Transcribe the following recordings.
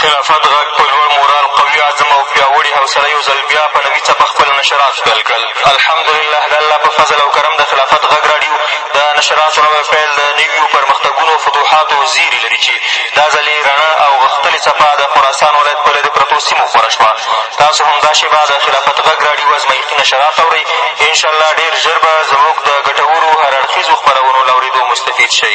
خلافت غږ په لوړ مورال، قوي عزم او پیاوړې حوصله یو ځل بیا په نوي څپه خپل نشرات پیل کړل. الحمدلله د الله په فضل او کرم د خلافت غږ راډیو د نشراتو نوی پیل د نویو پرمختګونو او فتوحاتو زېري لري چې دا ځل یې رڼه او غښتلې څپه د خراسان ولایت په لرې پرتو سیمو خوره شوه. تاسو هم دا شېبه د خلافت غږ راډیو ازمایښتي نشرات اورئ، انشاالله ډېر ژر به زموږ د ګټورو هر اړخیزو خپرونو له اورېدو مستفید شئ.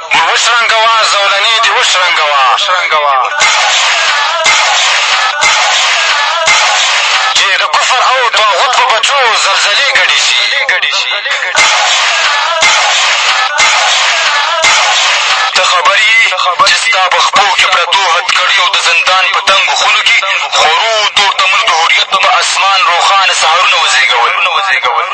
دې وشرنګه وه زولنې دې وشرنګه وه چې د کفر او طاغوت په بچو زلزلې ګډې شي ته خبر یې چې ستا په خپو کې پرتو هتکړیو د زندان په تنګو خونو کې خورو تورتمونو د حریت په اسمان روښانه سهارونه وزېږول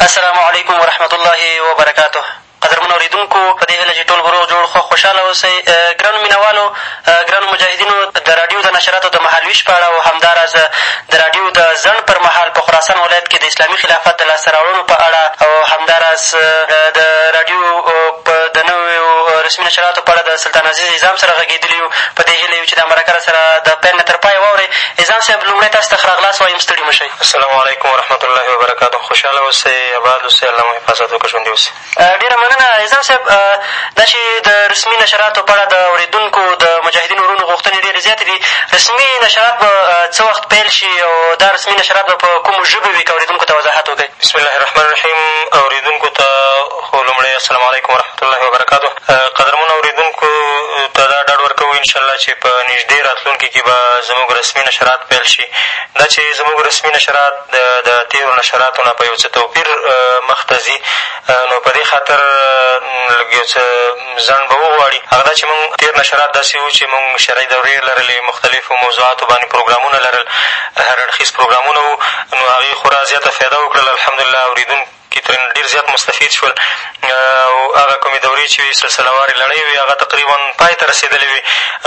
السلام علیکم ورحمة الله وبرکاته قدرمنو اورېدونکو په دې هیله چې ټول به روغ جوړ خوښ خوشحاله اوسئ ګرانو مینه والو ګرانو مجاهدینو د راډیو د نشراتو د مهالویش په اړه او همداراز د راډیو د ځنډ پر مهال په خراسان ولایت کې د اسلامي خلافت د لاسته راوړنو په اړه او همداراز د راډیو په د نویو رسمي نشراتو په اړه د سلطان عزیز عظام سره غږېدلي یو، په دې هیله یو چې دا مرکه راسره د پیل نه تر پایه واورئ. عظام صاحب لومړی تاسو ته ښه راغلاست وایم، ستړي مه شئ. السلام علیکم ورحمة الله وبرکاته خوشحاله اوسئ اباد اوسئ الله مو حفاظت وکړي ژوندي اوسئ. ډېره مننه اعظم صاحب. دا چې د رسمي نشراتو په اړه د اورېدونکو د مجاهدینو ورونو غوښتنې ډېرې زیاتې دي، رسمي نشرات به څه وخت پیل شي او دا رسمي نشرات به په کومو ژبو وي؟ که اورېدونکو ته وضاحت وکړئ. بسم الله الرحمن الرحیم. اورېدونکو ته خو لومړی السلام علیکم ورحمة الله وبرکاته. قدرمنو اورېدونکو ته دا ډاډ ورکوو ان شاء الله چې په نږدې راتلونکي کې به زموږ رسمي نشرات پیل شي. دا چې زموږ رسمي نشرات د تېرو نشراتو نه په یو څه توپیر مخ ته ځي نو په دې خاطر لږ یو څه ځنډ به وغواړي هغه دا چې مونږ تېر نشرات داسې وو چې مونږ شرعي دورې لرلې مختلفو موضوعاتو باندې پروګرامونه لرل هر اړخیز پروګرامونه وو نو هغې خورا زیاته فایده وکړله الحمدالله اورېدونکو کې ترېنه ډېر زیات مستفید شول او هغه کومې دورې چې وې سلسله وارې لړۍ وې هغه تقریبا پای ته رسېدلې وې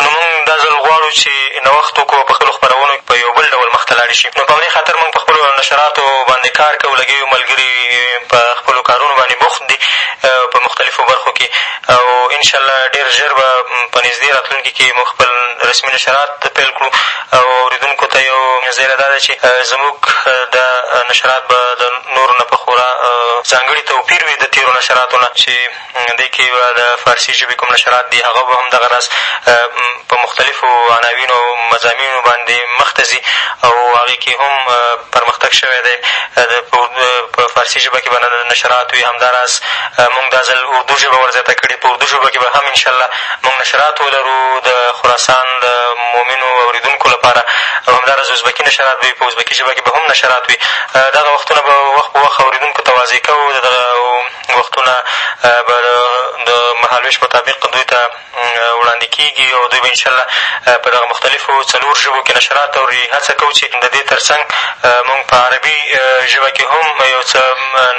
نو مونږ دا ځل غواړو چې نوښت وکړو او په خپلو خپرونو کې په یو بل ډول مخته لاړې شي نو په همدې خاطر مونږ په خپلو نشراتو باندې کار کوو لګیا یو ملګري په خپلو کارونو باندې بوخت دي په مختلفو برخو کې او انشاءالله ډېر ژر به په نږدې راتلونکي کې مونږ خپل رسمي نشرات پیل کړو او اورېدونکو ته یو زېری دا دی چې زموږ دا نشرات به د نورو نه په خورا ځانګړي توپیر وي د تېرو نشراتو نه چې دې کښې به د فارسي ژبې کوم نشرات دي هغه به هم دغه راز په مختلفو عناوینو او مضامینو باندې مخ ته ځي او هغې کښې هم پرمختګ شوی دی په فارسي ژبه کښې به نشرات وي همدا راز مونږ دا ځل اردو ژبه ورزیاته کړې په اردو ژبه کښې به هم انشاءالله موږ نشرات ولرو د خراسان د مؤمنو اورېدونکو لپاره او همداراز ازبکي نشرات به وي په ازبکي ژبه کښې به هم نشرات وي دغه وختونه به وخت په وخت اورېدونکو ته واضح کوو د دغه وختونه به د مهالوېش مطابق دوی ته وړاندې کېږي او دوی به انشاءالله په دغه مختلفو څلور ژبو کښې نشرات اوري هڅه کوو چې د دې تر څنګ مونږ په عربي ژبه کښې هم یو څه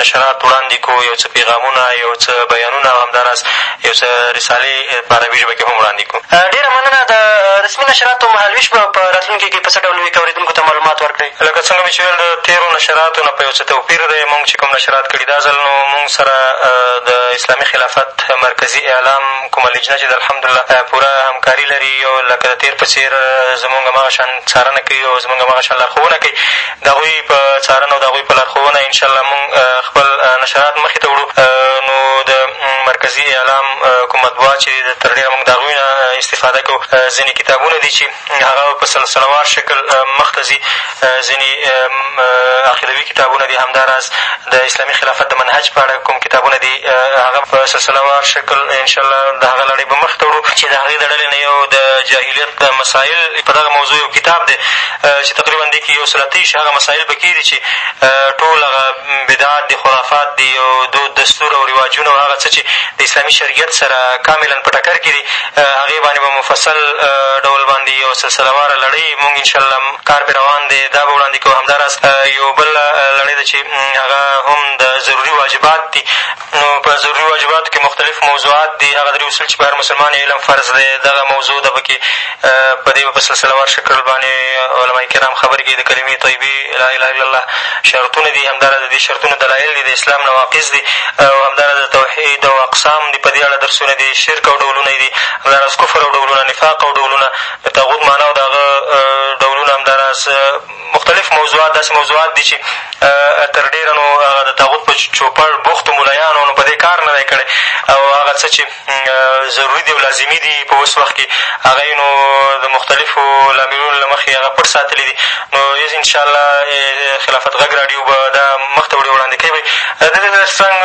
نشرات وړاندې کړو یو څه پیغامونه یو څه بیانونه او همداراز یو څه رسالې په عربي ژبه کښې هم وړاندې کړو. ډېره مننه د رسمي نشراتو مهالوېش به په راتلونکي کښې په څه ډول وي که اورېدونکو ته معلومات ورکړئ. لکه څنګه مې چې ویل د تېرو نشراتو نه په یو څه توپیر دی مونږ چې کوم نشرات کړي دا ځل نو مونږ سره د اسلامي خلافت مرکزي اعلام کومه لجنه چې ده الحمدالله پوره همکاري لري او لکه د تېر په څېر زمونږ هماغه شان څارنه کوي او زمونږ هماغه شان لارښوونه کوي د هغوی په څارنه او د هغوی په لارښوونه ان شاءالله مونږ خپل نشرات مخې ته وړو نو د مرکزي اعلام کوم مطبوعات چې دي تر ډېره مونږ د هغوی نه استفاده کوو ځېنې کتابونه دي چې هغه په سلسله وار شکل مخ ته ځي ځېنې عقیدوي کتابونه دي همداراز د اسلامي خلافت د منهج په اړه کوم کتابونه دي هغه په سلسله وار شکل ان شاءالله د هغه لړۍ به مخ ته وړو چې د هغې د ډلې نه یو د جاهلیت مسایل په دغه موضوع یو کتاب دی چې تقریبا دې کښې یو سل اته ویشت هغه مسایل په کې دي چې ټول هغه بدعات دي خرافات دي او دود دستور او رواجونه او هغه څه چې د اسلامي شریعت سره کاملا په ټکر کښې دي هغې باندې به مفصل ډول باندې یوه سلسله واره لړۍ مونږ انشاءالله کار پرې روان دی دا به وړاندې کوو همداراز یو بل لړۍ ده چې هغه هم د ضروري واجبات دي نو په ضروري واجباتو کښې مختلف موضوعات دي هغه درې اصول چې په هر مسلمان یې علم فرض دی دغه موضوع ده په کښې په دې به په سلسله وار شکل باندې علماء کرام خبرې کوي د کلمې طیبې لا اله الا الله شرطونه دي همداراز د دې شرطونو دلایل دي د اسلام نواقص دي او همداراز د توحید او اقسام دي په دې اړه درسونه دي شرک او ډولونه یې دي همداراز کفر او ډولونه نفاق او ډولونه د طاغوت معنا او د هغه ډولونه همداراز مختلف موضوعات داسې موضوعات دي چې تر ډېره نو هغه د طاغوت په چوپړ بوختو ملایانو نو په دې کار نه دی کړی او هغه څه چې ضروري دي او لازمي دي په اوس وخت کښې هغه یې نو د مختلفو لاملونو له مخې هغه پټ ساتلي دي نو انشاءالله خلافت غږ راډیو به دا مخته وړې وړاندې کوي به د دې تر څنګ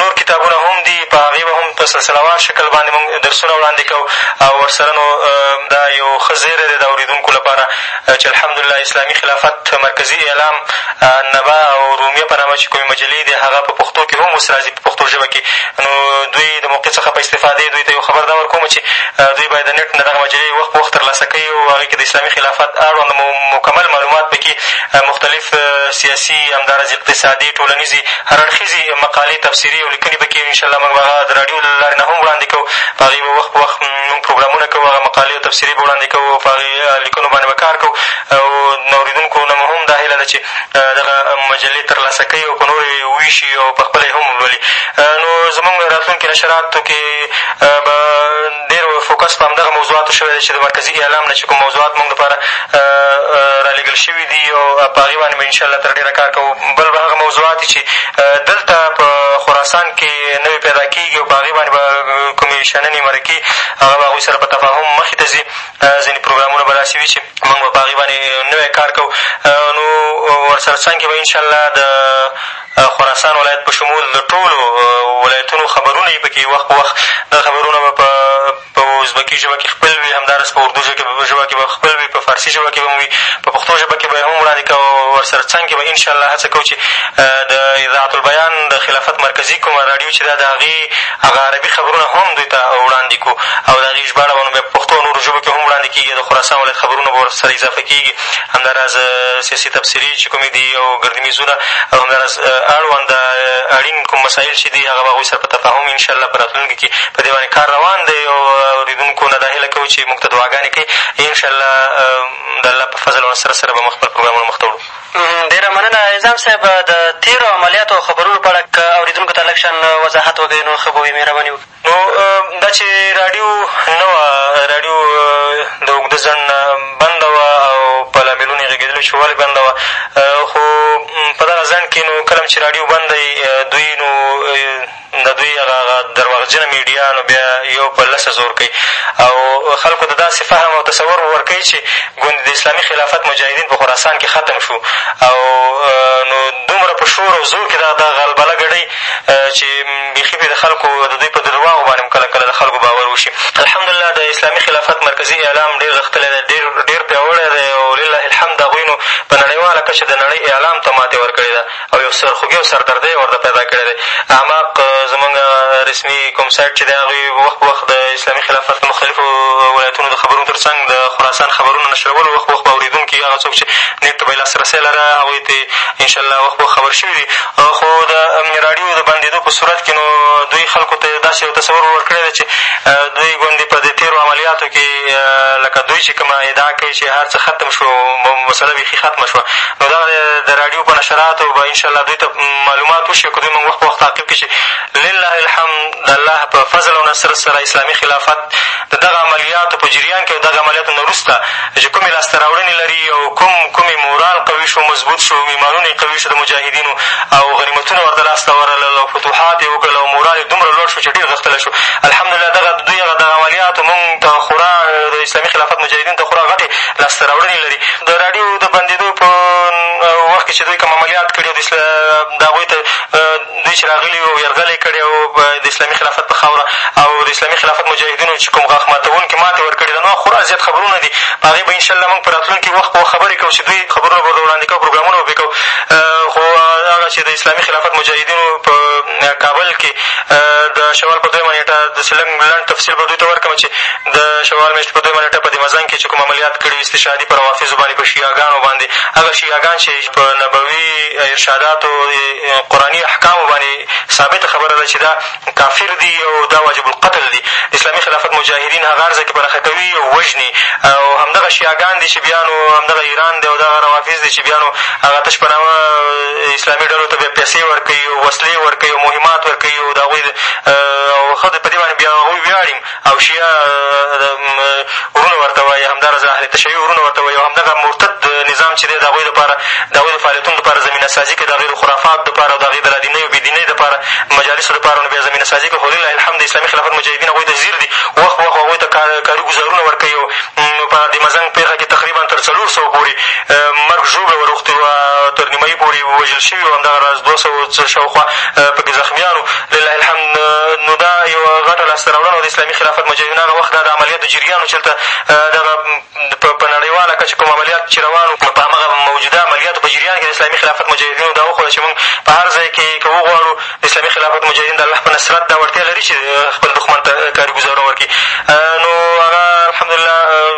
نور کتابونه هم دي په هغې به هم په سلسلهوار شکل باندې مونږ درسونه وړاندې کوو او ورسره نو دا یو ښه زېری دی د اورېدونکو لپاره چې الحمدالله اسلامي خلافت مرکزي اعلام النبا او رومیه په نامه چې کومې مجلې دي هغه په پښتو کښې هم اوس را ځي په پښتو ژبه کښې نو دوی د موقع څخه په استفادې دوی ته یو خبر دا ور کوم چې دوی باید د نېټ نه دغه مجلې وخت په وخت تر لاسه کوي او هغې کښې د اسلامي خلافت اړوند مکمل معلومات په کښې مختلف سیاسي همداراز اقتصادي ټولنیزې هر اړخیزې مقالې تفسیري او لیکنې په کښې انشاءالله موږ به هغه د راډیو له لارې نه هم وړاندې کوو په هغې به وخت په وخت موږ پروګرامونه کوو هغه مقالې او تفسیرې به وړاندې کوو په هغې لیکنو باندې به کار کوو او له اورېدونکو نه مو هم دا هیله ده چې دغه مجلې تر لاسه کوي او په نورو یې ووېشي او په خپله یې هم ولولي نو زمونږ راتلونکي نشراتو کښې به ډېر فوکس په همدغه موضوعاتو شوی دی چې د مرکزي اعلام نه چې کوم موضوعات مونږ دپاره را لېږل شوي دي او په هغې باندې به انشاءالله تر ډېره کار کوو بل به هغه موضوعات دي چې دلته په خراسان کښې نوې پیدا کېږي او په هغې باندې به کومې شننې مرکې هغه به هغوی سره په تفاهم مخې ته ځي ځینې پروګرامونه به داسې وي چې مونږ به په هغې باندې نوی کار کوو نو ورسره څنګ کښې به ان شاءالله د خراسان ولایت په شمول د ټولو ولایتونو خبرونه وي په کښې وخت په وخت دا خبرونه به په په ازبکي ژبه کښې خپل وي همداراز په اردو ژبه کښې به خپل وي په فارسي ژبه کښې به هم وي په پښتو ژبه کښې به یې هم وړاندې کوو او ورسره څنګ کښې به ان شاءالله هڅه کوو چې د اذاعة البیان د خلافت مرکزي کومه راډیو چې ده د هغې هغه عربي خبرونه هم دوی ته وړاندې کړو او د هغې ژباړه به نو بیا په پښتو او نورو ژبو کښې هم وړاندې کېږي او د خراسان ولایت خبرونه به ورسره اضافه کېږي همداراز سیاسي تبصرې چې کومې دي او ګردي میزونه او همداراز اړوند اړین کوم مسایل چې دي هغه به هغوی سره په تفاهم ان شاءالله په راتلونکي کښې په دې باندې کار روان دی او اورېدونکو نه دا هیله کوو چې مونږ ته دعاګانې کوي ان شاءالله د الله په فضل او نصرت سره به مونږ خپل پروګرامونه مخ ته وړو ډېره مننه نظام صاحب د تېرو عملیاتو او خبرونو په اړه که اورېدونکو ته لږ شان وضاحت وکړئ نو ښه به وي مهرباني وکړئ نو دا چې راډیو نه وه راډیو د اوږده ځنډ نه بنده وه او په لاملونو یې غږېدلو چې ولې بنده وه خو په دغه ځنډ کښې نو کله هم چې راډیو بنده وي دوی نو د دوی هغه هغه درواغجنه میډیا نو بیا یو په لسه زور کوي او خلکو ته داسې فهم او تصور ورکوي چې ګوندې د اسلامي خلافت مجاهدین په خراسان کې ختم شو او نو دومره په شور او زور کې دغه دغه غلبله ګډوي چې بیخي پرې د خلکو د دوی په درواغو باندې هم کله کله د خلکو باور وشي الحمدلله د اسلامي خلافت مرکزي اعلام ډېر غښتلی دی ډېر ډېر پیاوړی دی او لله الحمد هغوی نو په نړیواله کچه د نړۍ اعلام ته ماتې ورکړې ده او یو سرخوږی او سردردی یې ورته پیدا کړی دی. اعماق زموږ هغه رسمي کوم سایټ چې دی هغوی وخت په وخت د اسلامي خلافت د مختلفو ولایتونو د خبرونو تر څنګ د خراسان خبرونه نشرول. وخت په وخت به اورېدونکي هغه څوک چې نېټ ته به یې لاسرسی لره هغوی ترې ان شاء الله وخت په وخت خبر شوي دي. خو د راډیو د بندېدو په صورت کښې نو دوی خلکو ته داسې یو تصور ور کړی دی چې دوی ګوندې په دې تېرو عملیاتو کښې لکه دوی چې کومه ادعا کوي چې هر څه ختم شو مسله بیخي ختمه شوه نو دغه دی د راډیو په نشراتو به انشاءالله دوی ته معلومات وشي او که دوی مونږ وخت په وخت تعقیب کړي چې لله الحمد د الله په فضل او نصرت سره اسلامي خلافت د دغه عملیاتو په جریان کښې او دغه عملیاتو نه وروسته چې کومې لاسته راوړنې لري او کوم کومې مورال قوي شو مضبوط شو ایمانونه یې قوي شو د مجاهدینو او غنیمتونه ورته لاسته ورغلل او فتوحات یې وکړل او مورال یې دومره لوړ شو چې ډېر غښتلی شو الحمدلله دغه دوی هغه دغه عملیاتو مونږ ته خورا د اسلامي خلافت مجاهدینو ته خورا غټې لاسته راوړنې لري د راډیو د بندېدو په وخت کښې چې دوی کوم عملیات کړي او د هغوی ته دوی چې راغلي او یرغل یې کړی او د اسلامي خلافت په خاوره او د اسلامي خلافت مجاهدینو چې کوم غاښ ماتوونکې ماتې ورکړې ده نو هغه خورا زیات خبرونه دي په هغې به انشاالله مونږ په راتلونکي وخت به خبرې کوو چې دوی خبرونه به ورته وړاندې کوو پروګرامونه به پرې کوو خو هغه چې د اسلامي خلافت مجاهدینو په کابل کښې د شوال په دویمه نېټه داسې لنډ تفصیل به دوی ته ورکړم چې د شوال مېاشتې په دویمه نېټه په دمزنګ کښې چې کوم عملیات کړي استشهادي په روافضو باندې په شیعه ګانو باندې هغه شیعه ګان چې په نبوي ارشاداتو قرآني احکامو باندې ثابته خبره ده چې دا کافر دي او دا واجب القتل دي د اسلامي خلافت مجاهدین هغه هر ځای کښې په نښه کوي او وژني او همدغه شیعه ګان دي چې بیا نو همدغه ایران دی او دغه روافض دي چې بیا نو هغه تش په نامه اسلامي ډلو ته بیا پیسې ورکوي او وسلې ورکوي او مهمات ورکوي او د هغوی او ښه په دې باندې بیا هغوی ویاړي او شیعه وروڼه ورته وایي همداراز اهل تشیع وروڼه ورته وایي او همدغه مرتد نظام چې دی د هغوی لپاره د هغوی د فعالیتونو لپاره زمینه سازي کوي د هغوی د خرافاتو دپاره او د هغوی د لادینۍ او بېدینۍ دپاره مجالسو دپاره نو بیا زمینه سازي کوي خو لله الحمد اسلامي خلافت مجاهدین هغوی ته ځیر دي وخت په وخت هغوی ته کاري ګزارونه ورکوي او په دې مزنګ پېښه کښې تقریبا تر څلور سوو پورې مرګ ژوبله وروختې وه تر نیمايي پورې وژل شوي وو همدغه راز دوه سوو څه شاوخوا په کښې زخمیانو لله الحمد نو دا یوه غټه لاسته راوړنه وه د اسلامي خلافت مجاهدینو هغه وخت دا د عملیاتو جریان و چې هلته دغه په نړیواله کچه کوم عملیات چې روان وو په همغه موجوده عملیاتو په جریان کښې د اسلامي خلافت مجاهدینو دا وښوده چې مونږ په هر ځای کښې که وغواړو د اسلامي خلافت مجاهدین د الله په نصرت دا وړتیا لري چې خپل دښمن ته کاري ګزارونه ورکړي نو هغه الحمدلله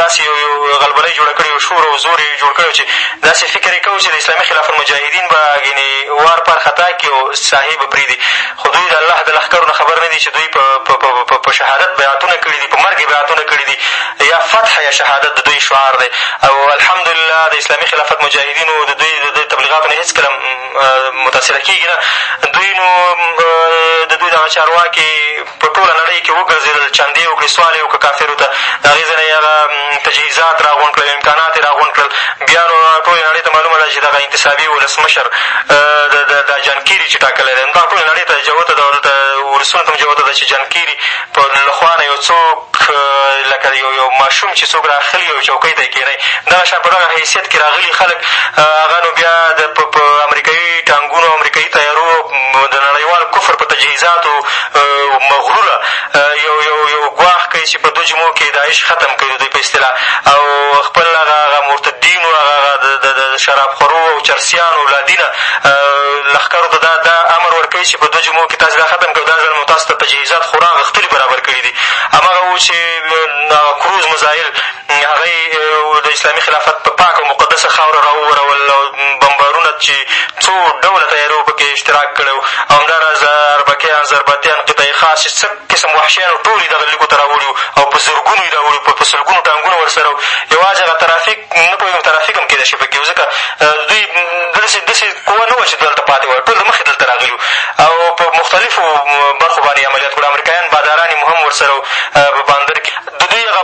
داسې یو یو غلبلۍ جوړه کړې او شور او زور یې جوړ کړی و چې داسې فکر یې کاوه چې د اسلامي خلافت مجاهدین به ګنې وار پر خطا کړي او ساحې به پرېږدي خو دوی د الله د لښکرو نه خبر نه دي چې دوی په شهادت بیعتونه کړي دي په مرګ یې بیعتونه کړي دي یا فتح یا شهادت د دوی شعار دی او الحمدلله د اسلامي خلافت مجاهدینو د دوی د تبلیغاتو نه هېڅکله متاثره کېږي نه دوی نو د دوی دغه چارواکي په ټوله نړۍ کښې وګرځېدل چندې یې وکړې سوال یې وکړ کافرو ته د هغې ځای نه یې هغه تجهیزات را غونډ کړل امکانات یې را غونډ کړل بیا نو ټولې نړۍ ته معلومه ده چې دغه انتصابي ولسمشر دا جان کیري چې ټاکلی دی نو دا ټولې نړۍ ته جوته ده دلته ولسونو ته هم جوته ده چې جان کیري په له خوا نه یو څوک لکه یو یو ماشوم چې څوک را اخلي او چوکۍ ته یې کښېنوي دغه شان په دغه حیثیت کښې راغلي خلک هغه نو بیا د په امریکایي ټانګونو امریکایي طیارو د نړیوال کفر په تجهیزاتو مغروره یو یو یو ګواښ کوي چې په دوه جمعو کښې یې داعش ختم کړي د دوی په اصطلاح او خپل هغه هغه مرتدینو هغه هغه د د د شراب خورو او چرسیانو لادینه لښکرو ته دا دا امر ورکوي چې په دوه جمعو کښې تاسې دا ختم کړئ دا ځل مو تاسو ته تجهیزات خورا غښتلي برابر کړي دي هماغه وو چې کروز مزایل هغه یې د اسلامي خلافت په پاکه او مقدسه خاوره را وورول او بمبارونه چې څو ډوله طیارو په کې اشتراک کړی و او همداراز اربکیان، ضربتیان، قطعې خاصې، څه قسم وحشیان و ټول یې دغه لیکو ته را وړي وو او په زرګونو یې را وړي وو، په سلګونو ټانګونه ورسره وو، یوازې هغه ترافیک نه پوهېږم ترافیک هم کېدای شي په کې و، ځکه دوی داسې داسې قوه نه وه چې دلته پاتې وای، ټول له مخکې دلته راغلي وو او په مختلفو برخو باندې یې عملیات کړي وو، امریکایان باداران هم ورسره وو په باندر کې. د دوی هغه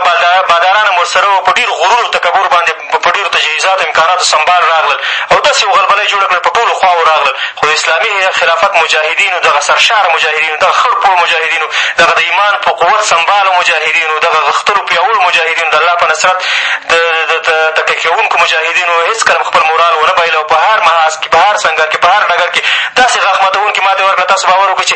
باداران هم ورسره وه، په ډېر غرور او تکبر باندې په ډېرو تجهیزاتو او امکاناتو سمبال راغلل او داسې یوه غلبله یې جوړه کړل، په ټولو خواوو راغلل، خو د اسلامي خلافت مجاهدینو، دغه سرشاره مجاهدینو، دغه خړ پوړ مجاهدینو، دغه د ایمان په قوت سمبالو مجاهدینو، دغه غښتلو پیاوړو مجاهدینو، د الله په نصرت تکیهکوونکو مجاهدینو هېڅکله هم خپل مورال ونه بایله او په هر محاذ کې، په هر سنګر کې، په هر ډګر کې داسې غاښ ماتوونکې ماتې ورکړه، تاسو باور وکړئ چې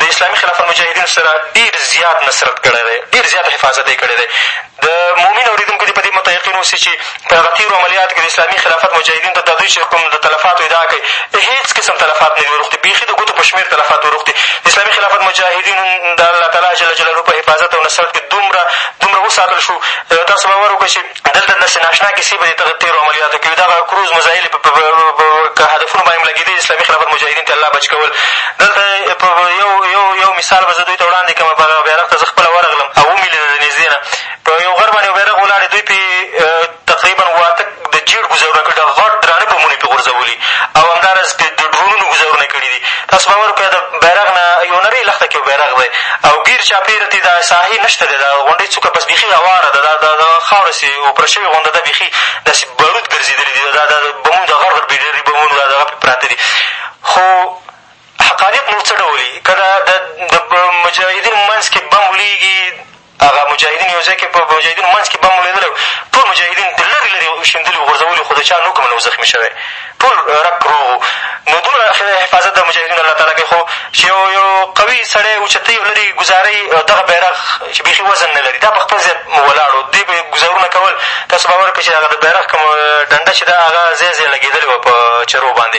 د اسلامي خلافت مجاهدینو سره ډېر زیات نصرت کړی دی، ډېر زیات حفاظت یې کړی دی. د مؤمن اورېدونکو دې په دې متیقن اوسي چې په دغه تېرو عملیاتو کښې د اسلامي خلافت مجاهدینو ته دا دوی چې کوم د تلفاتو ادعا کوي، هېڅ قسم تلفات نه دي ور اوښتي، بېخي د ګوتو په شمېر تلفات ور اوښتي. د اسلامي خلافت مجاهدینو د الله تعالی جل جلاله په حفاظت او نصرت کښې دومره دومره وساتل شو، تاسو باور وکړئ چې دلته داسې ناشنا کیسې به دې دغه تېرو عملیاتو کښې وي دغه کروز مزایل یې په هدفونو باندې هم لګېدې اسلامي خلافت مجاهدین ترې الله بچ کول دلته یو یو یو مثال به زه دوی ته وړاندې کړم په هغه بیرغ ته زه خپله ورغلم او ومې لیده د نږدې نه په یو غر باندې یو بیرغ ولاړ دوی پرې تقریبا اووه اته د جېړ ګوزارونه کړي غټ درانه بمونه یې پرې غورځولي او همداراز پرې د ډرونونو ګوزارونه کړي دي تاسو باور وکړئ بیرغ نه یو نرۍ لښته کښې یو بیرغ دی او ګیر چاپېر ترې دا ساحې نه شته دی دا غونډۍ څوکه بس بیخي هواره ده دا د دغه خاوره داسې اوپره شوې غونده ده بیخي داسې باروت ګرځېدلي دي دا د بمونو دا غر غر ډېري بمونو دا دغه پرې پراته دي خو حقانیت نور څه ډول وي که د مجاهدینو منځ کښې بم وړېږي هغه مجاهدینو یو ځای کښې په مجاهدینو منځ کښې بم ولوېدلی او ټول مجاهدین د لرې لرې شیندلي او غورځولي وو خو د چا نو کوم نه وو زخمي شوی ټول رک روغ وو نو دومره حفاظت د مجاهدینو الله تعالی کوي خو چې یو یو قوي سړی اوچتوي او لرې ګوزاروي دغه بیرغ چې بېخي وزن نه لري دا په خپل ځای ولاړ و دوی به یې ګوزارونه کول تاسو باور وکړئ چې هغه د بیرغ کوم ډنډه چې ده هغه ځای ځای لګېدلې وه په چرو باندې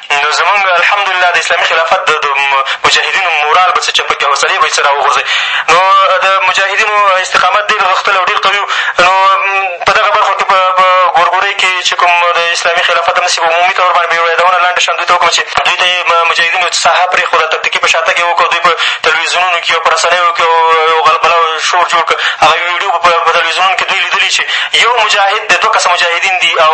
نو زمونږ الحمدالله د اسلامي خلافت د مجاهدینو مورال به څه چپه کړي حوصلې به یې څه را وغورځوي نو د مجاهدینو استقامت ډېر غښتلی او ډېر قوي وو نو په دغه برخو کښې په ګورګورۍ کښې چې کوم د اسلامي خلافت همداسې په عمومي طور باندې به یوه یادونه لنډه شان دوی ته وکړم چې دوی ته یې مجاهدینو ساحه پرېښوده تکتیکي په شاتګ یې وکړو دوی په تلویزیونونو کښې او په رسنیو کښې یو غلبله او شور جوړ کړ هغه ویډیو په تلویزیونونو کښې دوی لیدلي چې یو مجاهد دی دوه کسه مجاهدین دي او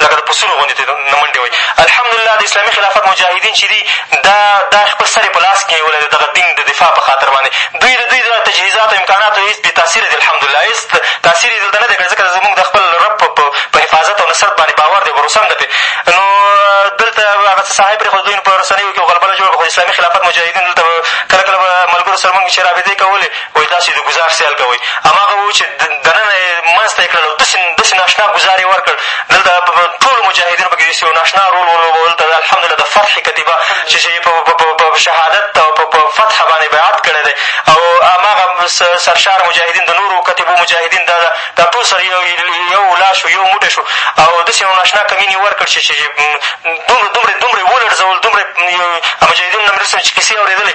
لکه د پسونو غوندې ترې نه منډې وهي الحمدالله د اسلامي خلافت مجاهدین چې دي دا دا خپل سر یې په لاس کښې نیولی د دغه دین د دفاع په خاطر باندې دوی د دوی د تجهیزاتو امکاناتو هېڅ بې تاثیره دي الحمدالله هېڅ تاثیر یې دلته نه دی کړی ځکه زمونږ د خپل رب په حفاظت او نصرت باندې باور دی بروسه هم ده پرې نو دلته هغه څه ساحې پرېښوده دوی په رسنیو کښې غلبله جوړه کړه خو اسلامي خلافت مجاهدین دلته کله کله به ملګرو سره مونږ چې رابطې کولې وایي تاسو د ګوزار سیال کوئ هماغه وو چې دننه یې منځ ته یې کړل او داسې داسې ناشنا ګوزار یې ورکړ دلته ټولو مجاهدینو پکې داسې یو ناشنا رول ولوبه دلته الحمدلله د فتح کتیبه چې چې په شهادت او په فتح باندې بیعت کړی دی او هماغه سرشار مجاهدین د نورو کتیبو مجاهدین دا دا ټول سره یو یو لا شو یو موټی شو او داسې یو ناشنا کمین یې ورکړ چې دومره دومره دومره یې ولړزول دومره مجاهدینو نه مې چې کیسې اورېدلې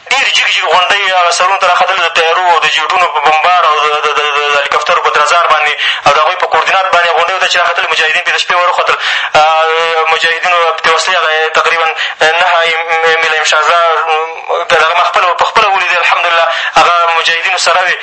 ډېرې جګې جګې غونډۍ یې هغه سرونو ته را ختلې، د طیارو او د جېټونو په بمبار او د د د هلیکاپترو په درزار باندې او د هغوی په کوردینات باندې هغو غونډیو ته چې را ختلې، مجاهدین پرې د شپې وروختل. مجاهدینو پرې وسلې هغه تقریبا نهه مېله امشارزه ګډغمه خپله په خپله ولیدې الحمدالله هغه مجاهدینو سره وې.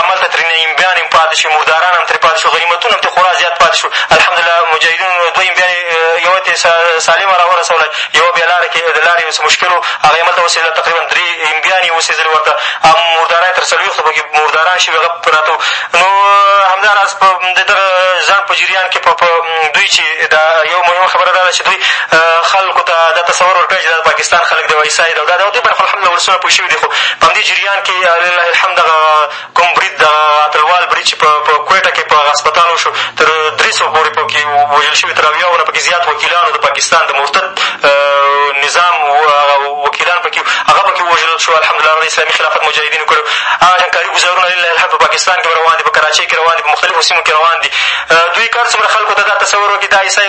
هملته ترېنه ایمبیان هم پاتې شوې مرداران هم ترې پاتې شوې غنیمتونه هم ترې خورا زیات پاتې شوې الحمدلله مجاهدینو دوه ایمبیانې یوه ترې سالمه را ورسوله یوه بیا لاره کې د لارې یو څه مشکل و هغه یې هملته وسېدله تقریبا درې ایمبیانې یې وسېدلې ورته مرداران یې تر څلوېښتو پکې مرداران شوي هغه پراته نو همداراز په د دغه ځان په جریان کې په دوی چې دا یو مهمه خبره دا ده چې دوی خلکو ته دا تصور ورکړی چې دا د پاکستان خلک دی وایساید او دا دی او دوی باندې خو الحمدلله ولسونه پوه شوي دي خو په همدې ایران کښې لله الحمد دغه کوم برید د اتلوال برید چې په کویټه کښې په هغه هسپتال وشو تر درې سوه پورې په کې وژل شوي تر اویاوو نه په کې زیات وکیلانو د پاکستان د مرتد نظام هغه وکیلان په کې هغه په کې ووژل شو الحمدلله هغه د اسلامي خلافت مجاهدینو کړو هغه شان کاري ګزارونه لله الحمد په پاکستان کښې روان دي په کراچۍ کښې روان دي په مختلفو سیمو کښې روان دي دوی که هر څومره خلکو ته دا تصور وکړي دا عیسی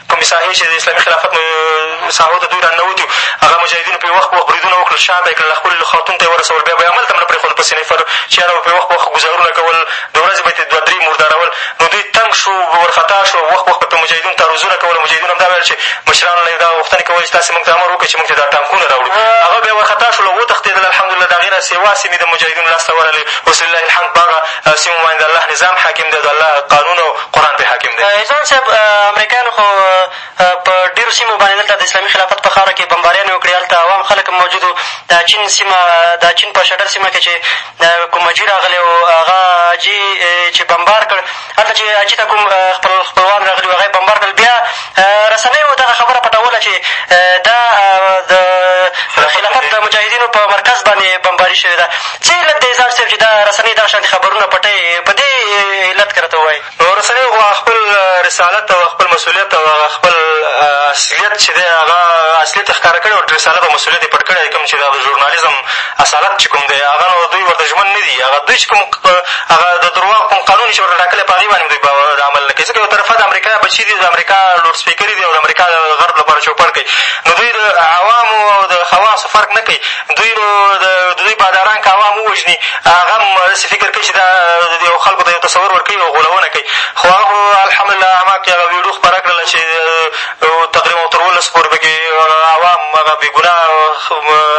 کومې ساحې چې د اسلامي خلافت ساحو ته دوی راننوتي وو هغه مجاهدینو پرې وخت په وخت بریدونه وکړل شا ته یې کړل خپل خاتون ته یې ورسول بیا به یې هملته هم نه پرېښودل په سینه فر چې یاره به پرې وخت په وخت ګوزارونه کول د ورځې به یې دوه درې مردارول نو دوی تنګ شو ورخطا شو وخت په وخت به پرې مجاهدینو تعرضونه کول مجاهدینو همدا ویل چې مشرانو نه یې دا غوښتنې کولې چې تاسې مونږ ته امر وکړئ چې مونږ ته دا ټانکونه را وړو هغه بیا ورخطا شول وتښتېدل الحمدلله د هغې نه سېوا سیمې د مجاهدینو لاسته ورغلې اوس لله الحمد باغه هسې مو وایي د الله نظام حاکم دی او د الله قانون او قرآن پرې حاکم دی. ځوان صاحب امریکایانو خو په ډېرو سیمو باندې دلته د اسلامي خلافت په خاوره کښې بمباریانې وکړې هلته عوام خلک هم موجود وو د چین سیمه د چین په شډر سیمه کښې چې کوم حاجي راغلی و هغه حاجي چې بمبار کړ هلته چې حاجي ته کوم خپل خپلوان راغلي وو هغه یې بمبار کړل بیا رسنیو دغه خبره پټوله چې دا د خلافت د مجاهدینو په مرکز باندې بمباري شوې ده څه علت دی ځاړ صاحب چې دا رسنۍ دغه شانتې خبرونه پټوي په دې علت که راته ووایي نو رسنیو خو خپل رسالت او خپل مسؤلیت او هغه خپل اصلیت چې دی هغه اصلیت یې ښکاره کړی او رسالت او مسؤلیت یې پټ کړی کوم چې د ژورنالیزم اصالت چې کوم دی هغه نو دوی ورته ژمن نه دي هغه دوی چې کوم هغه د درواغ کوم قانون وي چې ورته ټاکلی په هغې باندې هم دوی عمل نه کوي ځکه یو طرفه د امریکا بچي دي د امریکا لوډ سپیکرې دي او د امریکا د غرب لپاره چوپړ کوي نو دوی د عوامو او د خواصو فرق نه کوي دوی نو د دوی باداران که عوام ووژني هغه هم داسې فکر کوي چې دا یو خلکو ته یو تصور ورکوي او غولونه کوي خو هغه خو الحمدلله هماکې هغه ویډو خپره کړله چې او تقریبا تر اوولسو پورې په کښې عوام هغه بې ګناه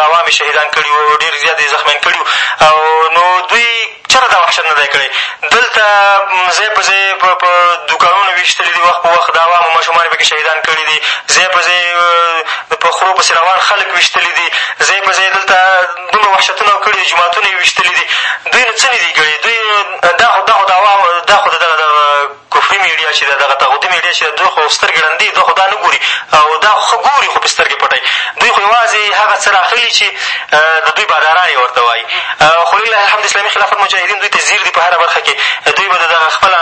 عوام یې شهیدان کړي وو او ډېر زیات یې زخمیان کړي وو او نو دوی چېرته دا وحشت نه دی کړی دلته ځای په ځای په دوکانونو ویشتلي دي وخت په وخت د عوامو ماشومان یې په کښې شهیدان کړي دي ځای په ځای د په خرو پسې روان خلک ویشتلي دي ځای په ځای دلته دومره وحشتونه کړي دي جوماتونه یې ویشتلي دي دوی نو څه نه دي کړي دوی دا خو دا خو د عوامو دا خو د دغه کفري مېډیا چې ده دغه طاغوتي مېډیا چې ده دوی خو سترګې ړندې دي دوی خو دا نه ګوري او دا خو ښه ګوري خو پرې سترګې پټوي دوی خو یوازې هغه څه راخلي چې د دوی باداران یې ورته وایي خو لله الحمد اسلامي خلافت مجاهدین دوی ته ځیر دي په هره برخه کې دوی به د دغه خپل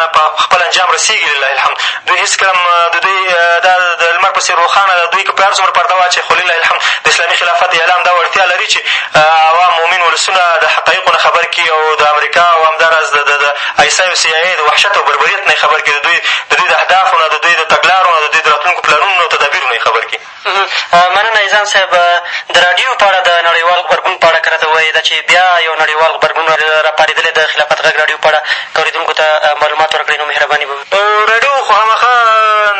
خپل انجام رسېږي لله الحمد دوی هېڅکله د دوی دا د لمر پسې روښانه ده دوی که په هر څومره پرده واچوي خو لله الحمد د اسلامي خلافت اعلام دا وړتیا لري چې عوام مؤمن ولسونه د حقایقو نه خبر کړي او د امریکا او همداراز د ایس آی او سي آی اې د وحشت او بربریت نه یې خبر کړي، د دوی د دوی د اهدافو نه، د دوی د تګلارو نه، د دوی د راتلونکو پلانونو نه او تدابیرو نه یې خبر کړي. مننه ایزان صاحب د راډیو په اړه د نړیوال غبرګون په اړه که راته ووایې دا چې بیا یو نړیوال غبرګون راپارېدلی د خلافت غږ راډیو په اړه که اورېدونکو ته معلومات ورکړې نو مهرباني به وي په راډیو خو خامخا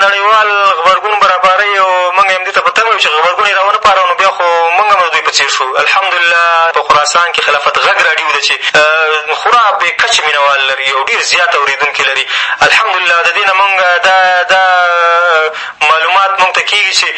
نړیوال غبرګون برابروي او مونږ یې همدې ته په تمه یو چې غبرګون یې را ونه پاره نو بیا خو مونږ هم د دوی په څېر شو الحمدالله په خراسان کښې خلافت غږ راډیو ده چې خورا بې کچې مینه وال لري او ډېر زیات اورېدونکي لري الحمدالله د دې نه مونږ دا دا معلومات مونږ ته کېږي چې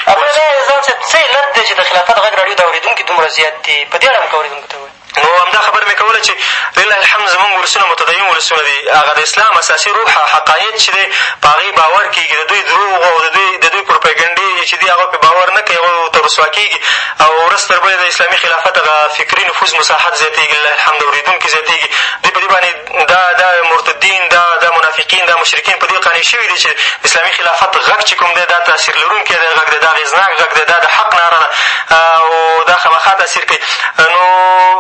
ځان صاحب څه علت دی چې د خلافت غږ راډیو د اورېدونکي دومره زیات دي په دې اړه هم که اورېدونکو ته ووایې نو همدا خبره مې کوله چې لله الحمد زمونږ ولسونه متدین ولسونه دي هغه د اسلام اساسي روح حقانیت چې دی په هغې باور کېږي د دوی دروغو او د دوی د دوی پروپیګنډې چې دي هغه پرې باور نه کوي هغه ورته رسوا کېږي او ورځ تر بلې د اسلامي خلافت هغه فکري نفوذ مساحت زیاتېږي لله الحمد اورېدونکي زیاتېږي دوی په دې باندې دا دا مرتدین دا دا منافقین دا مشرکین په دې قانع شوي دي چې اسلامي خلافت غږ چې کوم دی دا تاثیر لرونکی دی غږ دی دا اغېزناک غږ دی دا د حق ناره ده او دا خامخا تاثیر کوي نو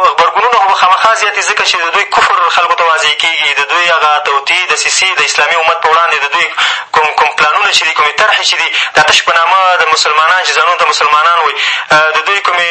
غبرګونونه خو به خامخا زیات دي ځکه چې د دوی کفر خلکو ته واضح کېږي د دوی هغه توطیې دسیسې د اسلامي امت په وړاندې د دوی کوم کوم پلانونه چې دي کومې طرحې چې دي د تش په نامه د مسلمانان چې ځانونو ته مسلمانان وایي د دوی کومې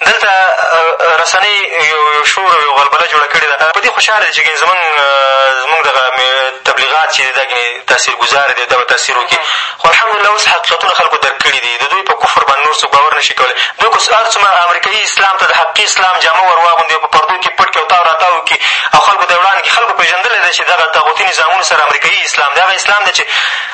دلته رسنۍ یو شور او یو غلبله جوړه کړې ده په دې خوشحاله دي چې ګنې زمونږ زمونږ دغه تبلیغات چې دی دا ګنې تاثیرګذار دی دا به تاثیر وکړي خو الحمدلله اوس حقیقتونه خلکو درک کړي دي د دوی په کفر باندې نور څوک باور نه شي کولی دوی که هر څومره امریکایي اسلام ته د حقیقي اسلام جامه ور واغوندي په پردو کښې پټ کړي او تاو راتاو کړي او خلکو ته یې وړاندې کړي خلکو پېژندلی دی چې دغه طاغوتي نظامونو سره امریکایي اسلام دی هغه اسلام دی چې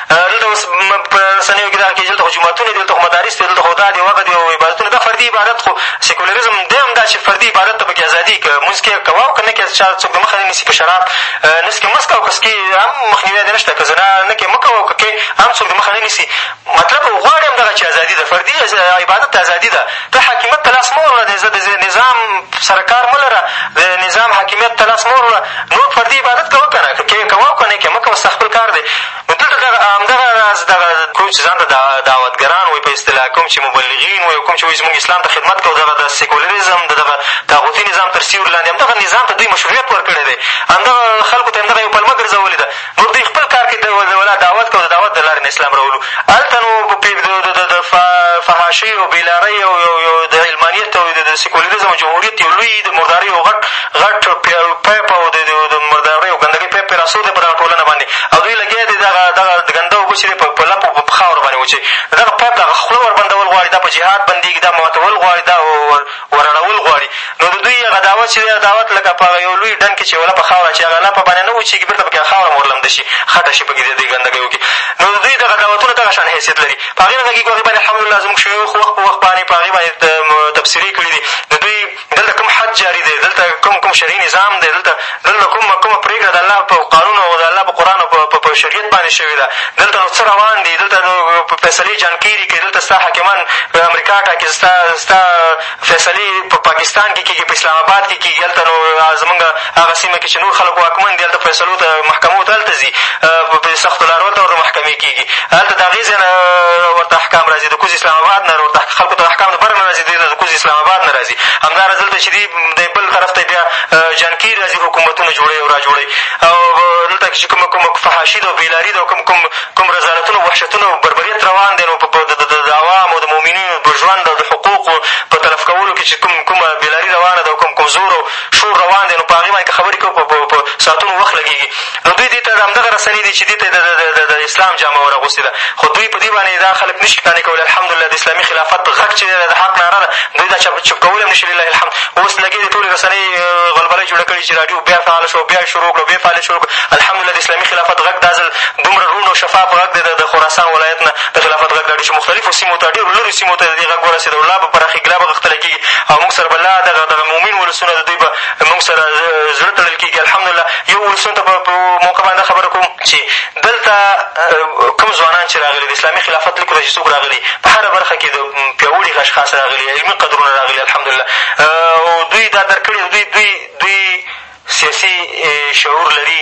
دلته اوس په رسنیو کښې دغه کښې دلته خو جوماتونه دي دلته خو مدارس دي دلته خو دا دي او هغه دي او عبادتونه دا فردي عبادت خو سیکولرزم دی هم دا چې فردي عبادت ته په کښې ازادي که لمونځ کښې کوه او که نه کښې چا څوک د مخه نه نیسي په شراب نس کښې مه څکه او که څکې هم مخنیوی دې نه شته که زنا نه کښې مه کوه او که کښې هم څوک د مخه نه نیسي مطلب غواړي هم دغه چې ازادي ده فردي عبادت ته ازادي ده ته حاکمیت ته لاس مه وروړه د نظام سره کار مه لره د نظام حاکمیت ته لاس مه وروړه نور فردي عبادت کوه که نه که کوه او که نه یې مه کوه ستا خپل کار دی نو دلته دغه همدغه راز دغه کوم چې ځان ته دعوتګران وایي په اصطلاح کوم چې مبلغین وایي کوم چې وایي زمونږ اسلام ته خدمت کوو دغه د سیکولریزم د دغه طاغوتي نظام تر سیوري لاندې همدغه نظام ته دوی مشروعیت ورکړی دی همدغه خلکو ته همدغه یو پلمه ګرځولې ده موږ دوی خپل کار کښې ولا دعوت کوو د دعوت د لارې نه اسلام راولو هلته نو د فحاشۍ او بې لارۍ او یو د علمانیت او د سیکولریزم او جمهوریت یو لوی د مردارۍ او غټ غټ پیپ او د مردارۍ او ګندګۍ پیپ پرې راسو دی په دغه ټولنه باندې او دوی لګیا دي دغه دغه ګنده اوبه چې دی په لپو په خاورو باندې وچوي دغه پیپ دغه خوله وربندول غواړي دا په جهاد بندېږي دا ماتول غواړي دا ورړول غواړي نو د دوی هغه دعوت چې دی هغه دعوت لکه په هغه یو لوی ډنډ کې چې یو لپه خاوره اچوي هغه لپه باندې نه وچېږي بېرته په کې هغه خاوره هم ورلمده شي خټه شي په کې د دې ګندګیو کښې نو د دوی دغه دعوتونه دغه شان حیثیت لري په هغې نه غږېږو هغې باندې الحمدلله زموږ شیوخ وخت په وخت باندې په هغې باندې تبصرې کړي دي د دوی دلته کوم حد جاري دی دلته کوم کوم شرعي نظام دی دلته دلته کوم کومه پرېکړه د الله په قانون او د الله په قرآن او په په شریعت باندې شوې ده دلته نو څه روان دي دلته نو فیصلې جانکېري کوي دلته ستا حاکمان امریکا ټاکي ستا ستا فیصلې په پاکستان کښې کېږي په اسلام آباد کښې کېږي هلته نو زمونږ هغه سیمه کښې چې نور خلک واکمن دي هلته فیصلو ته محکمو ته هلته ځي په سختو لارو هلته ورته محکمې کېږي هلته د هغې ځای نه ورته احکام را ځي د کوز اسلام آباد نه ورته خلکو ته احکام د بره نه را ځي دوی ته د کوز اسلام آباد نه را ځي همداراز دلته چې دي دی بل طرف ته بیا جانکۍ راځي حکومتونه جوړوي او راجوړوي او دلته کښې چې کوم کوم فحاشي ده او بېلاري ده او کوم کوم کوم رذالتونه او وحشتونه او بربریت روان دی نو د عوامو د مؤمنینو په ژوند او د حقوقو په تلف کولو کښې چې کوم کومه بېلاري روانه ده او کوم کوم زور او شور روان دی نو په هغې باندې که خبرې کوو په ساعتونو وخت لګېږي نو دوی دې ته همدغه رسنۍ دي چې دې ته یې د اسلام جامه ور اغوستې ده خو دوی په دې باندې دا خلک نه شي قانع کولی الحمدلله د اسلامي خلافت غږ چې دی د حق ناره ده دوی دا چوپ کولی هم نه شي لله الحمد اوس لګې دې ټولې رسنۍ غلبلۍ جوړه کړې چې راډیو بیا فعاله شو بیا یې شروع کړو بیا فعالیت شروع کړو الحمدلله د اسلامي خلافت غږ دا ځل دومره روڼ او شفاف غږ دی د خراسان ولایت نه د خلافت غږ دا چې مختلفو سیمو ته ډېرو لرو سیمو ته د دې غږ ورسېدو لا به پراخېږي لا به غښتلی کېږي او موږ سره به لا دغه دغه مؤمن ولسونه د دوی به مونږ سره زړه تړل کېږي الحمدالله یو ولسونو ته به په موقع باندې دا خبره کوم چې دلته کوم ځوانان چې راغلي د اسلامي خلافت لیکو ته چې څوک راغلي په هره برخه کې د پیاوړي اشخاص راغلي علمي قدرونه راغلي الحمدالله او دوی دا درک کړې دوی دوی دوی سیاسي شعور لري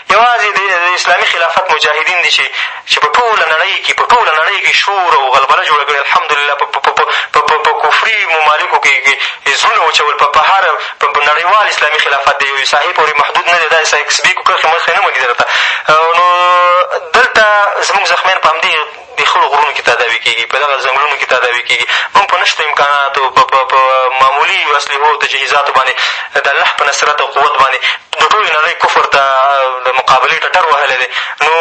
یوازې د اسلامي خلافت مجاهدین دي چې په ټوله نړۍ کښې په ټوله نړۍ کښې شور او غلبله جوړه کړې الحمدلله په کفري ممالکو کښې زړونه وچول په هر په نړیوال اسلامي خلافت د یوې ساحې پورې محدود نه دی دا سبیکو کرښې مرښې نه مني دلته نو دلته زمونږ زخمیان په همدې پېښور غرونو کښې تداوي کېږي په دغه ځنګلونو کښې تداوي کېږي مونږ په نشتو امکاناتو په په په معمولي اسلحو او تجهیزاتو باندې د الله په نصرت او قوت باندې د ټولې نړۍ کفر ته د مقابلې ټټر وهلی دی نو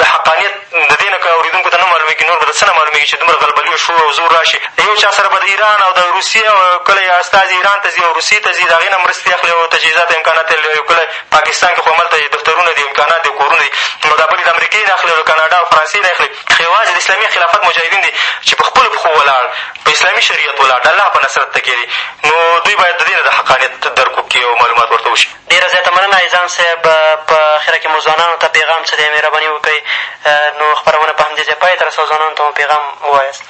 د حقانیت د دې نه که اورېدونکو ته نه معلومېږي نور به د څه نه معلومېږي چې دومره غلبلې او شور او زور را شي د یو چا سره به د ایران او د روسیې او کله استازي ایران ته ځي او روسیې ته ځي د هغې نه مرستې اخلي او تجهیزات امکانات یې کله پاکستان کښې خو هملته یې دفترونه دي امکانات دي او کورونه دي نو دا بلې د امریکې نه اخلې او د کاناډا او فرانسې نه یې اخلې خو یوازې د اسلامي خلافت مجاهدین دي چې په خپلو پښو ولاړ په اسلامي شریعت ولاړ د الله په نصرت تکیه دي نو دوی باید د دې نه د حقانیت درک وکړي او معلومات ورته وشي ډېره زیاته مننه ایزان صاحب په اخره کښې مو ځوانانو ته پېغام څه دی مهرباني وکړئ نو خپرونه په همدې ځای پای ته رسوو ځوانانو ته مو پېغام ووایاست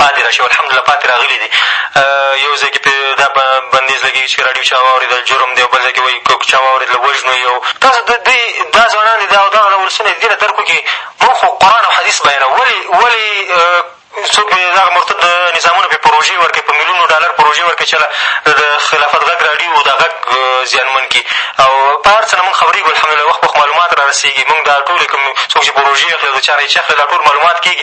پاتې راشي او الحمدالله پاتې راغلي دي یو ځای کښې پرې دا بندېز لګېږي چې راډیو چا واورېدل جرم دی او بل ځای کښې وایي که چا واورېدل وژنو یې او تاسو د دوی دا ځوانان دي دا او دغه ولسونه دي دې نه درک وکړي موږ خو قرآن او حدیث بیانوو ولې ولې څوک پرې دغه مرتد نظامونه پرې پروژې ورکوي په میلیونو ډالر پروژې ورکوي چې هله د خلافت غږ راډیو دا غږ زیانمن کړي او په هر څه نه مونږ خبرېږو الحمدلله وخت په وخت معلومات را رسېږي مونږ دا ټولې کوم څوک چې پروژې اخلي او د چا نه یې چې اخلي دا ټول معلومات کېږي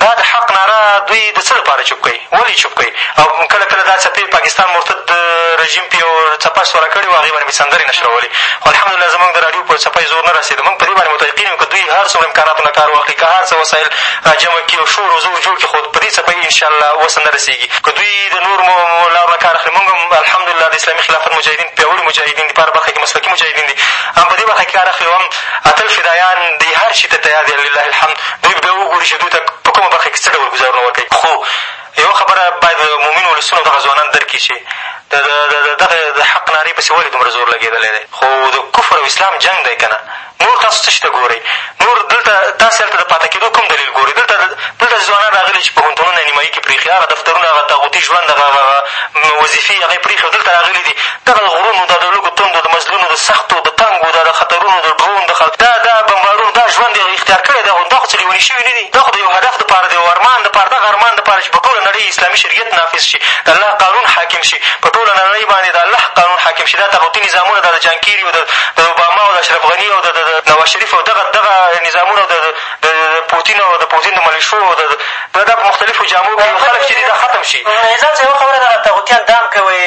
دا د حق ناره دوی د څه لپاره چوپ کوي؟ ولې چوپ کوي؟ او کله کله دا څپې پاکستان مرتد رژیم پرې یو څپه سوره کړې وه هغې باندې مې سندرې نشرولې خو الحمدلله زمونږ د راډیو په څپه یې زور نه رسېده مونږ په دې باندې متیقین یو که دوی هر څومره امکاناتو نه کار واخلي که هر څه وسایل را جمع کړي او شور او زور جوړ کړي خو په دې څپه یې انشاءالله وس نه رسېږي که دوی د نورو لارو نه کار اخلي مونږ هم الحمدلله د اسلامي خلافت مجاهدین پیاوړي مجاهدین دي په هره برخه کښې مسلکي مجاهدین دي هم په دې برخه کښې کار اخلي او هم اتل فدایان دي هر شي ته تیار دي لله الحمد دوی بیا وګوري چې دوی ته په کومه برخه کښې څه ډول ګوزارونه ورکوي خو یوه خبره باید مومین ولسونه او دغه ځوانان درک کړي چې د د دغه د حق نارې پسې ولې دومره زور لګېدلی دی خو د کفر او اسلام جنګ دی که نه نور تاسو څه شي ته ګورئ نور دلته تاسې هلته د پاته کېدو کوم دلیل ګورئ دلته دلته ځوانان راغلي چې پوهنتونونه یې نیمایي کښې پرېښي هغه دفترونه هغه طاغوتي ژوند هغه هغه وظیفې هغه یې پرېښي او دلته راغلي دي دغه د غرونو دا د لوږو تندو د مزلونو د سختو د تنګو دا د خطرونو د ډرون د دا دا بمبارونو دا ژوند یې اختیار کړی دا خو دا خو څه لېوني شوي نه دي دا خو د یو هدف دپاره د یو ارمان دپاره دغه ارمان دپاره چې په ټوله نړۍ اسلامي شریعت نافظ شي د الله قانون حاکم شي په ټوله نړۍ باندې د الله قانون حاکم شي دا تغوتي نظامونه دا د جانکیري او د اوباما او د اشرف غني او د نواز شریف او دغه دغه نظامونه او د پوتین او د پوتین د ملیشو او د دا په مختلفو جامو کښې خلک چې دي دا ختم شي نظام صاحب یوه خبره دغه تغوتیان دا هم کوي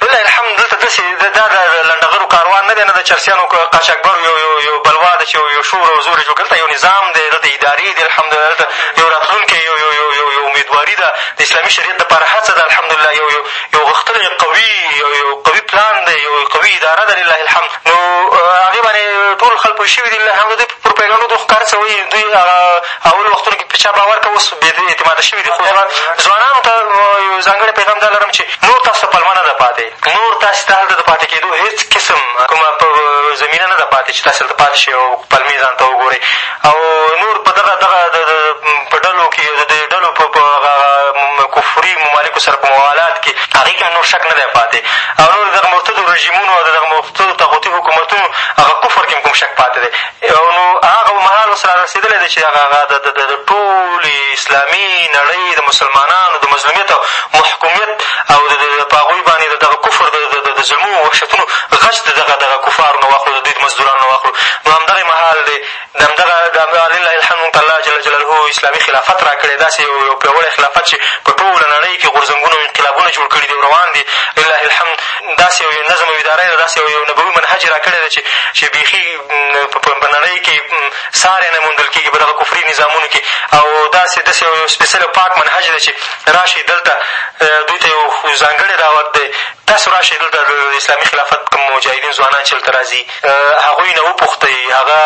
لله الحمد دلته داسې دا د لنډغرو کاروان نه دی نه د چرسیانو قاچاقبرو یو یو یو بلوا ده چې یو شور او زور یې جوړ دلته یو نظام دی دلته ادارې دي الحمدلله دلته یو راتلونکی یو یو یو یو یو امیدواري ده د اسلامي شریعت دپاره هڅه ده الحمدلله یو یو یو غښتلی قوي یو یو قوي پلان دی یو قوي اداره ده لله الحمد نو هغې باندې ټول خلک پوه شوي دي لله الحمد دوی په پروپیګنډو دوی ښکار څه وایي دوی هغه اولو وختونو کښې په چا باور کوه اوس بې اعتماده شوي دي خو ځوانانو ته یو ځانګړی پیغام دا لرم چې نور تاسو ته پلمه نه ده پاتې نور تاسې ته هلته د پاتې کېدو هېڅ قسم کومه زمینه نه ده پاتې چې تاسې هلته پاتې شئ او پلمې ځان ته وګورئ او نور په دغه دغه په ډلو کښې د دې ډلو په هغه کفري ممالکو سره په موالات کښې هغې کښې نور شک نه دی پاتې او نور دغه مرتدو رژیمونو او د دغه مرتدو طاغوتي حکومتونو هغه کفر کښې هم کوم شک پاتې دی او نو هغه مهال اوس را رسېدلی دی چې هغه هغه د د د ټولې اسلامي نړۍ د مسلمانانو د مظلومیت او محکومیت او د د په هغوی باندې د دغه کفر د د د ظلمونو او وحشتونو غچ د دغه دغه کفارو نه واخلو د دوی د مزدورانو نه واخلو نو همدغه مهال دی د همدغه د همدغه لله الحمد مونږ ته الله جل جلاله اسلامي خلافت را کړی داسې یو یو پیاوړی خلافت چې په ټوله نړۍ کښې غورځنګونه او انقلابونه جوړ کړي دي او روان دي لله الحمد داسې یو نظم او اداره یې داسې یو نبوي منهج یې را کړی دی چې چې بیخي په نړۍ کښې ساری نه موندل کېږي په دغه کفري نظامونو کښې او داسې داسې یو سپېڅلی او پاک منهج دی چې راشئ دلته دوی ته یو ځانګړی دعوت دی تاسو راشئ دلته د اسلامي خلافت کوم مجاهدین ځوانان چې دلته را ځي هغوی نه وپوښتئ هغه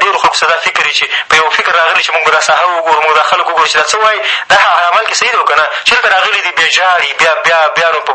ډېرو خلکو څه دا فکر وي چې په یو فکر راغلي چې مونږ به دا ساحه وګورو مونږ دا خلک وګورو چې دا څه وایي دا عمل کښې صحیح دی او که نه چې دلته راغلي دي بیا ژاړي بیا بیا بیا نو په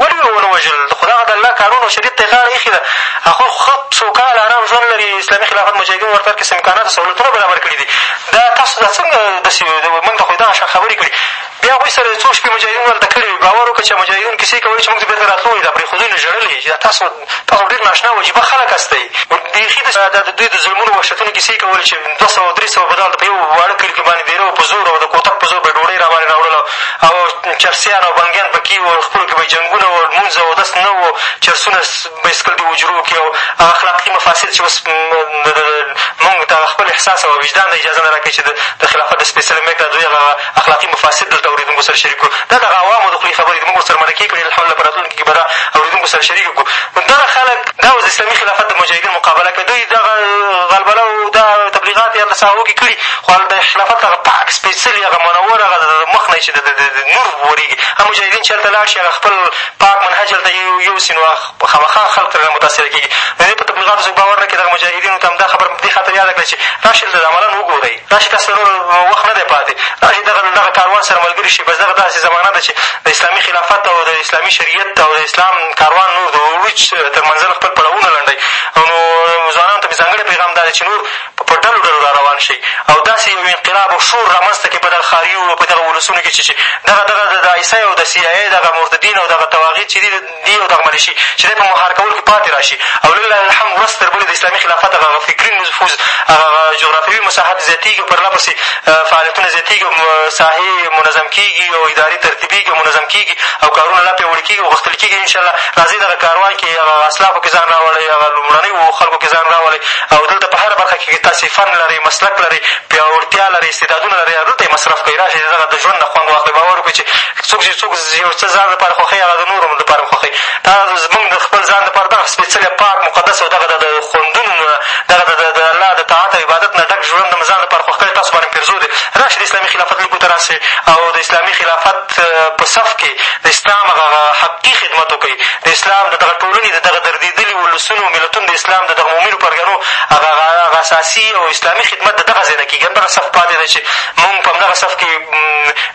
ولې یې ونه وژل؟ خو دغه د الله قانون او شریعت ته یې غاړه اېښې ده. هغوی خو ښه سوکاله ارام ژوند لري، اسلامي خلافت مجاهدینو ورته هر قسم امکانات او سهولتونه برابر کړي دي. دا تاسو دا څنګه داسې مونږ ته خو یې دغه شان خبرې کړي. بیا هغوی سره یې څو شپې مجاهدینو هلته کړې وې، باور وکړه چې مجاهدینو کیسې کولې چې مونږ ته بېرته راتلو ولې دا پرېښودو یې نو ژړل یې چې دا تاسو تاسو ډېر ناشنا او عجیبه خلک هستئ، بېخي د دا د دوی د ظلمونو او وحشتونو کیسې کولې چې دوه سوه او درې سوه بدان ته په یو واړه کلي کښې باندې دېره وو په زور او د کوتک په زور به یې ډوډۍ را باندې راوړله او چرسیان او بنګیان په کښې وو خپلو کښې به یې جنګونه وو لمونځ او اودس نه وو چرسونه به یې څکل دې حجرو کښې او هغه اخلاقي مفاسد چې اوس د د مونږ ته خپل احساس او وجدان دا اجازه نه راکوي چې د خلافت د سپېڅلې مېک له دوی هغه اخلاقي مفاسد دلته اورېدونکو سره شریک کړو دا دغه عوامو د خولې خبرې دي موږ ورسره مرکې کړې الحمدلله په راتلونکي کښې به دا اورېدونکو سره شریکې کړو نو دغه خلک دا اوس د اسلامي خلافت د مجاهدینو مقابله کوي دوی دغه غلبله او دا تبلیغات یې هلته ساحو کښې کړي خو د خلافت هغه پاک سپېڅلي هغه منور هغه د مخ نه چې د نور ورېږي هغه مجاهدین چې هلته لاړ شي هغه خپل پاک منهج هلته یوسي نو خامخا خلق ترنه متاثره کېږي د دې په تبلیغاتو څوک باور نه کوي دغه مجاهدینو ته هم دا خبره په دې خاطر یاده کړئ چې راشئ دلته دا ملنګ وګورئ راشئ تاسو ته نور وخت نه دی پاتې راشئ دغه له دغه کاروان سره ملګري شئ بس دغه داسې زمانه ده چې د اسلامي خلافت او د اسلامي شریعت او د اسلام کاروان نور د عروج تر منزله خپل پړاوونه لنډوي او نو ځوانانو ته مې ځانګړی پیغام دا دی چې نور په ډلو ډلو را روان شئ او داسې یو انقلاب او شور رامنځته کړئ په دغه ښاریو او په دغه ولسونو کښې چې دغه دغه د داعسۍ او د سي آی اې دغه مرتدین او دغه تواغیت چې دي دي او دغمل شي چې دی په مهار کولو کښې پاتې راشي او لله الحمد ورځ تر بلې د اسلامي خلافت هغه فکري نفوذ هغه جغرافیوي مساحت زیاتېږي او پرله پسې فعالیتونه زیاتېږي او ساحې منظم کېږي او ادارې ترتیبېږي او منظم کېږي او کارونه لا پیاوړي کېږي او غښتلي کېږي انشاءالله راځئ دغه کاروان کښې هغه اسلافو کښې ځان راوړئ هغه لومړنیو خلکو کښې ځان راولئ او دلته په هره برخه کښې که تاسې فن لرئ مسلک لرئ پیاوړتیا لرئ استعدادونه لرئ دلته یې مصرف کړئ راشئ دغه د ژوند نه خوند واخلئ باور وکړئ چې څوک چې څوک یو څه ځان لپاره خوښوي هغه د نورو هم لپاره هم خوښوي دا زمونږ د خپل ځان لپاره دغه سپېڅلی پاک مقدس او دغه د خوندونو نه دغه د د الله د طاعت او عبادت نه ډک ژوند هم ځان لپاره خوښ کړی تاسو باندې پېرزو دی راشئ د اسلامي خلافت لیکو ته راسئ او د اسلامي خلافت په صف کې د اسلام هغه حقي خدمت وکړئ د اسلام د دغه ټولنې د دغه دردېدلي ولسونو ملتونو د اسلام د دغه مؤمنو پرګنو هغه هغه اساسي او اسلامي خدمت د دغه ځای نه کېږي همدغه صف پاتې دی چې مونږ په همدغه صف کې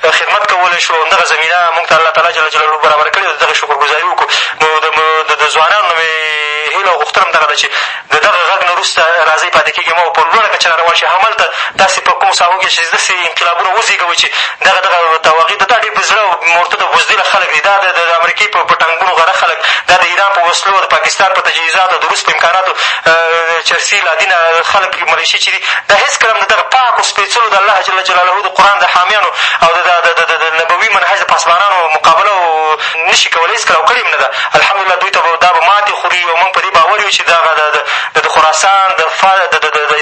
ته خدمت کولی شو، همدغه زمینه مونږ ته الله تعالی جل جلاله برابره کړې ده، د دغې شکر ګذاري وکړو. نو د د ځوانانو نه مې هیله او غوښتنه هم دغه ده چې د دغه غږ نه وروسته راځئ پاتې کېږئ مه او په لوړه کچه را روان شئ، هملته تاسې په کومو ساحو کښې چې داسې انقلابونه وزېږوئ چې دغه دغه تواغیت د دا ډېر بزړه او مرتد او بزدله خلک دي، دا د امریکې په ټانګونو غره خلک، دا د ایران په وسلو او د پاکستان په تجهیزاتو او د روس په امکاناتو چرسي لادینه خلک قریشي چې دي دا هېڅکله هم د دغه پاکو سپېڅلو د الله جل جلاله د قرآن د حامیانو او د نبوي منهج د پاسبانانو مقابله نه شي کولی هېڅکله او کړې هم نه ده الحمدلله دوی ته به دا به ماتې خوري او موږ په دې باور یو چې دغه د خراسان د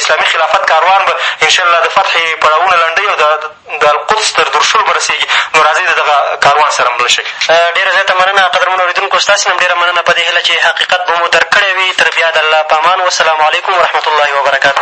اسلامي خلافت کاروان به انشاءالله د فتحې پړاوونه لنډوي او د القدس تر درشلو به رسېږي نو راځئ د دغه کاروان سره مل شئ ډېره زیاته مننه قدرمنو اورېدونکو ستاسې نه هم ډېره مننه په دې هیله چې حقیقت به مو درک کړی وي تر بیا د الله په امان والسلام علیکم ورحمة الله وبرکاته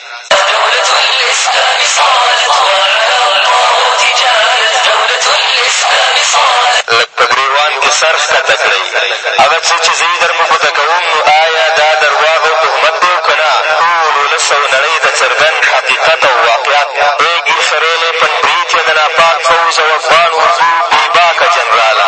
لږ په ګرېوان کې سر ښکته کړئ، هغه څه چې زه یې در په ګوته کوم، نو آیا دا درواغ او تهمت دی او که نه؟ ټول ولس او نړۍ ته څرګند حقیقت او واقعیت دی. ای ګیرخرېلې پنډپریتیه د ناپاک پوځ او افغان اردو بېباکه جنراله!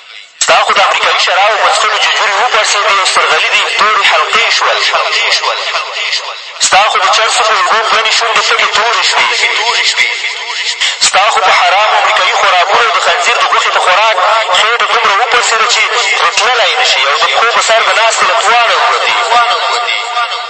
دا خو د امریکایي شرابو په څښلو ججوري وپړسېدې او سرغلیدې یې تورې حلقې شول. ستا خو د چرسو په لوګو پلنې شونډې پټې تورې شوې. ستا خو په حرامو امریکایي خوراکونو او د خنځیر د غوښې په خوراک خېټه دومره وپړسېده چې ترې تللای نه شې او د پښو په سر د ناستې لتواړه ووتې.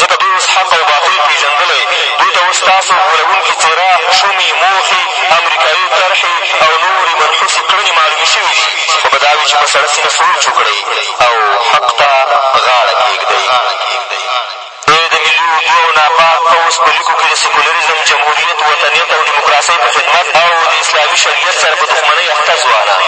ځکه دوی اوس حق او باطل پېژندلی، دوی ته اوس ستاسو غولوونکې څېره، شومې موخې، امریکایې طرحې او نورې منحوسې کړنې معلومې شوې دي. ښه به دا وي چې په سړه سینه سوچ وکړئ او حق ته غاړه کېږدئ. دوی د ملي اردو او ناپاک پوځ په لیکو کې د سیکولریزم، جمهوریت، وطنیت او ډیموکراسۍ په خدمت او د اسلامي شریعت سره په دښمنۍ اخته ځوانان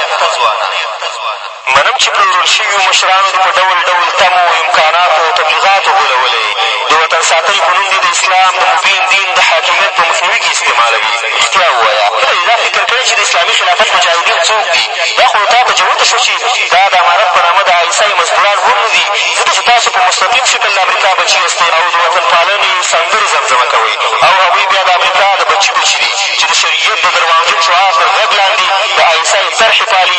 منم چې پلورل شویو مشرانو دې په ډول ډول تمو، امکاناتو او تبلیغاتو غولولی، د وطن ساتنې په نوم دې د اسلام د مبین دین د حاکمیت په مخنیوي کې استعمالوي. رښتیا ووایه، کله دې دا فکر کړی چې د اسلامي خلافت مجاهدین څوک دي؟ دا خو له تا په جوته شو چې دا د امارت په نامه د آی ایس آی مزدوران هم نه دي، ځکه چې تاسو په مستقیم شکل د امریکا بچي یاستئ او د وطنپالنې سندرې زمزمه کوئ او هغوی بیا د امریکا د بچي بچي دي چې د شرعیت د درواغجن شعار تر غږ لاندې د آی ایس آی طرحې پالي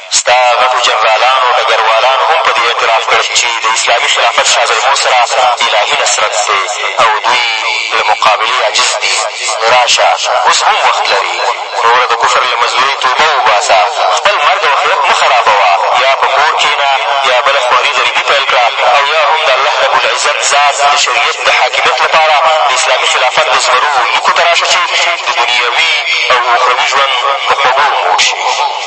ستا غټو جنرالانو ډګروالانو هم په دې اعتراف کړی چې د اسلامي خلافت شازلمو سره الهي نصرت دی او دوی له مقابلې عاجز دي نو راشه اوس هم وخت لرې وروره د کفر له مزدورۍ توبه وباسه خپل مرګ او اخرت مه خرابوه یا په کور کښېنه یا بله خواري غریبي پیل کړه او یا هم د الله رب العزت ذات د شریعت د حاکمیت لپاره د اسلامي خلافت د زمرو لیکو ته راشه چې د دنیوي او اخروي ژوند په خوږو موړ شي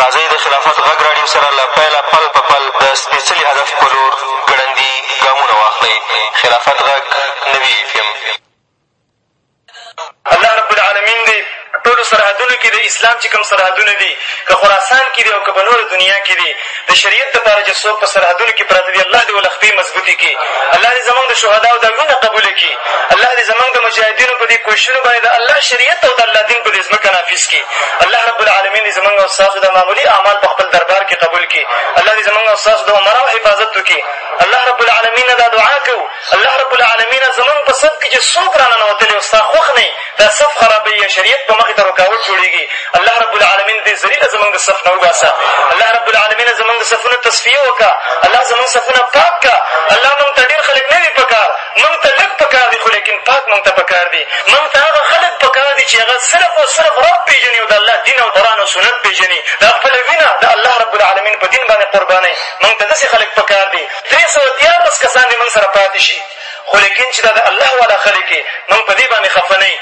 راځئ د خلافت غږ راډیو سره له پیله پل په پل د سپېڅلي هدف په لور ګړندي ګامونه واخلئ خلافت غږ نوي اېف اېم الله رب العالمین دی ټولو سرحدونو کې د اسلام چې کوم سرحدونه دي که خراسان کې دي او که په نوره دنیا کې دي د شریعت دپاره چې څوک په سرحدونو کې پراته دي الله دې وله خپې مضبوطې کړي الله دې زمونږ د شهداو دا ګونه قبوله کړي الله دې زمونږ د مجاهدینو په دې کوششونو باندې د الله شریعت او د الله دین په دې ځمکه نافظ کړي الله رب العالمین دې زمونږ او ستاسو دا معمولي اعمال په خپل دربار کښې قبول کړي الله دې زمونږ او ستاسو د عمراو حفاظت وکړي الله رب العالمین دا دعا کوو الله رب العالمین زمونږ په صف کښې چې څوک را ننوتلې او ستا خوښ نه دا صف خرابوي یا شریعت په مخې ته رکاوټ جوړېږي الله رب العالمین دې ذلیله زمونږ د صف نه وباسه الله رب العالمین زمونږ د صفونو تصفیه وکړه الله زمونږ صفونه پاک کړه الله مونږ ته ډېر خلک نه وي په کار موږ ته لږ په کار دي خو لېکن پاک موږ ته په کار دي موږ ته هغه خلک په کار دي چې هغه صرف او صرف رب پېژني او د الله دین او قرآن او سنت پېژني دا خپله وینه د الله رب العالمین په دین باندې قربانوي موږ ته داسې خلک په کار دي درې سوه دیارلس کسان دې موږ سره پاتې شي خو لېکن چې دا د الله والا خلک یې موږ په دې باندې خفه نه